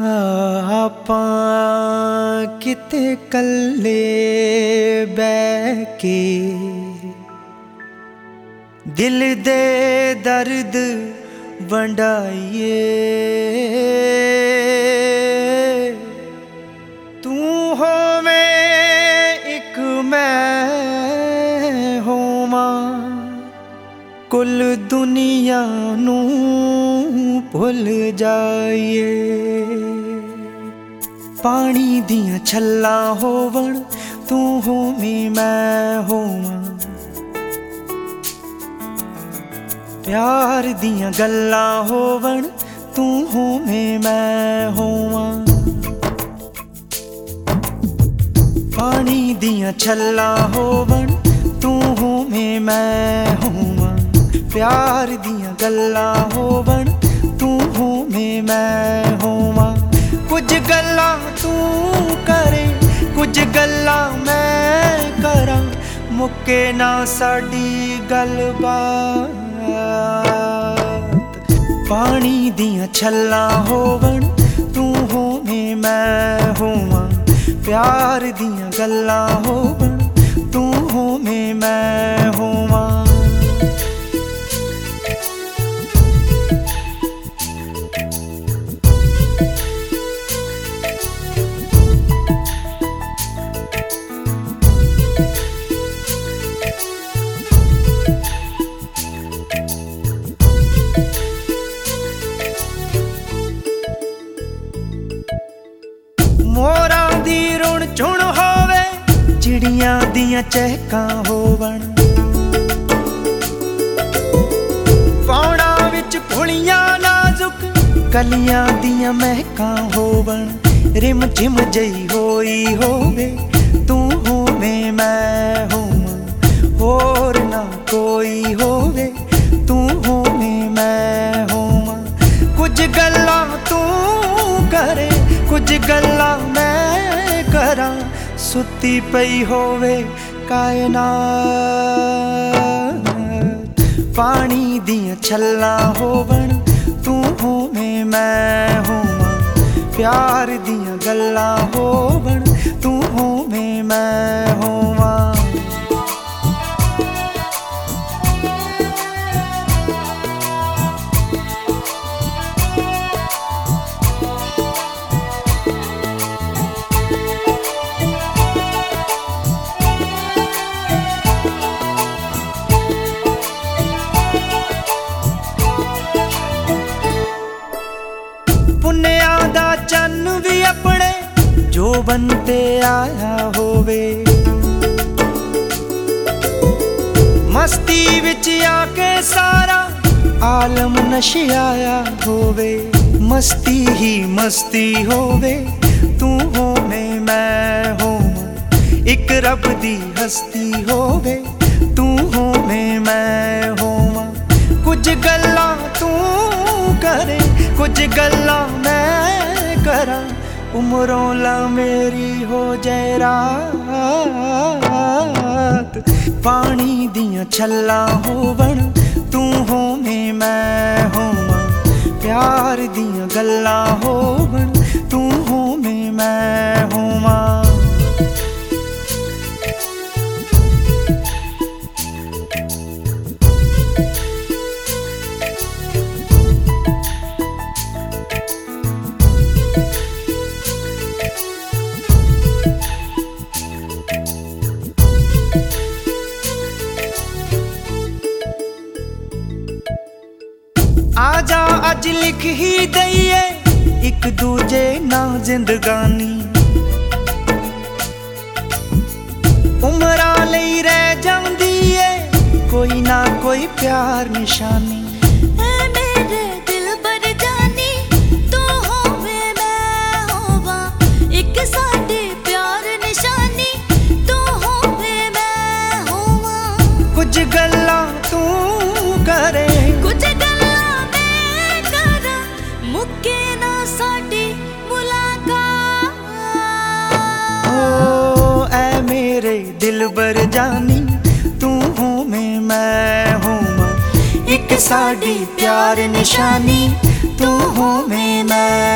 ਆਪਾਂ ਕਿਤੇ ਕੱਲੇ ਬਹਿ ਕੇ ਦਿਲ ਦੇ ਦਰਦ ਵੰਡਾਈਏ। ਤੂੰ ਹੋਵੇਂ ਇੱਕ ਮੈਂ ਹੋਵਾਂ ਕੁੱਲ ਦੁਨੀਆ ਨੂੰ ਭੁੱਲ ਜਾਈਏ। ਪਾਣੀ ਦੀਆਂ ਛੱਲਾਂ ਹੋਵਣ, ਤੂੰ ਹੋਵੇਂ, ਮੈਂ ਹੋਵਾਂ। ਪਿਆਰ ਦੀਆਂ ਗੱਲਾਂ ਹੋਵਣ, ਤੂੰ ਹੋਵੇਂ, ਮੈਂ ਹੋਵਾਂ। ਪਾਣੀ ਦੀਆਂ ਛੱਲਾਂ ਹੋਵਣ, ਤੂੰ ਹੋਵੇਂ, ਮੈਂ ਹੋਵਾਂ। ਪਿਆਰ ਦੀਆਂ ਗੱਲਾਂ ਹੋਵਣ ਮੈਂ ਹੋਵਾਂ। ਕੁਝ ਗੱਲਾਂ ਤੂੰ ਕਰੇ, ਕੁਝ ਗੱਲਾਂ ਮੈਂ ਕਰਾਂ। ਮੁੱਕੇ ਨਾ ਸਾਡੀ ਗੱਲਬਾਤ। ਪਾਣੀ ਦੀਆਂ ਛੱਲਾਂ ਹੋਵਣ, ਤੂੰ ਹੋਵੇਂ ਮੈਂ ਹੋਵਾਂ। ਪਿਆਰ ਦੀਆਂ ਗੱਲਾਂ ਹੋਵਣ, ਤੂੰ ਹੋਵੇਂ ਮੈਂ ਹੋਵਾਂ। ਚਿੜੀਆਂ ਦੀਆਂ ਚਹਿਕਾਂ ਹੋਵਣ। ਪੌਣਾ ਵਿੱਚ ਫੁਲੀਆਂ ਨਾਜ਼ੁਕ ਕਲੀਆਂ ਦੀਆਂ ਮਹਿਕਾਂ ਹੋਵਣ। ਰਿਮ ਝਿਮ ਜਈ ਹੋਈ ਹੋਵੇ, ਤੂੰ ਹੋਵੇਂ ਮੈਂ ਹੋਵਾਂ। ਹੋਰ ਨਾ ਕੋਈ ਹੋਵੇ, ਤੂੰ ਹੋਵੇਂ ਮੈਂ ਹੋਵਾਂ। ਕੁਝ ਗੱਲਾਂ ਤੂੰ ਕਰੇ, ਕੁਝ ਗੱਲਾਂ ਸੁੱਤੀ ਪਈ ਹੋਵੇ ਕਾਇਨਾਤ। ਪਾਣੀ ਦੀਆਂ ਛੱਲਾਂ ਹੋਵਣ, ਤੂੰ ਹੋਵੇਂ ਮੈਂ ਹੋਵਾਂ। ਪਿਆਰ ਦੀਆਂ ਗੱਲਾਂ ਹੋਵਣ, ਤੂੰ ਹੋਵੇਂ ਮੈਂ ਹੋਵਾਂ। ਜੋ ਬੰਤੇ ਆਇਆ ਹੋਵੇ। ਮਸਤੀ ਵਿੱਚ ਆ ਕੇ ਸਾਰਾ ਆਲਮ ਨਸ਼ਿਆਇਆ ਹੋਵੇ। ਮਸਤੀ ਹੀ ਮਸਤੀ ਹੋਵੇ, ਤੂੰ ਹੋਵੇਂ, ਮੈਂ ਹੋਵਾਂ। ਇੱਕ ਰੱਬ ਦੀ ਹਸਤੀ ਹੋਵੇ, ਤੂੰ ਹੋਵੇਂ, ਮੈਂ ਹੋਵਾਂ। ਕੁਝ ਗੱਲਾਂ ਤੂੰ ਕਰੇ, ਕੁਝ ਗੱਲਾਂ ਮੈਂ ਕਰਾਂ। ਉਮਰੋਂ ਲਾ ਮੇਰੀ ਹੋ ਜਾਏ ਰਾਤ। ਪਾਣੀ ਦੀਆਂ ਛੱਲਾਂ ਹੋਵਣ, ਤੂੰ ਹੋਵੇਂ ਮੈਂ ਹੋਵਾਂ। ਪਿਆਰ ਦੀਆਂ ਗੱਲਾਂ ਹੋਵਣ ਅੱਜ ਲਿਖ ਹੀ ਦਈਏ ਇੱਕ ਦੂਜੇ ਨਾਲ ਜ਼ਿੰਦਗਾਨੀ। ਉਮਰਾਂ ਲਈ ਰਹਿ ਜਾਂਦੀ ਏ ਕੋਈ ਨਾ ਕੋਈ ਪਿਆਰ ਨਿਸ਼ਾਨੀ। ਐ ਮੇਰੇ ਦਿਲ ਮੇਰੇ ਦਿਲ ਬਰ ਜਾਨੀ, ਤੂੰ ਹੋਵੇਂ, ਮੈਂ ਹੋਵਾਂ। ਇੱਕ ਸਾਡੀ ਪਿਆਰ ਨਿਸ਼ਾਨੀ, ਤੂੰ ਹੋਵੇਂ, ਮੈਂ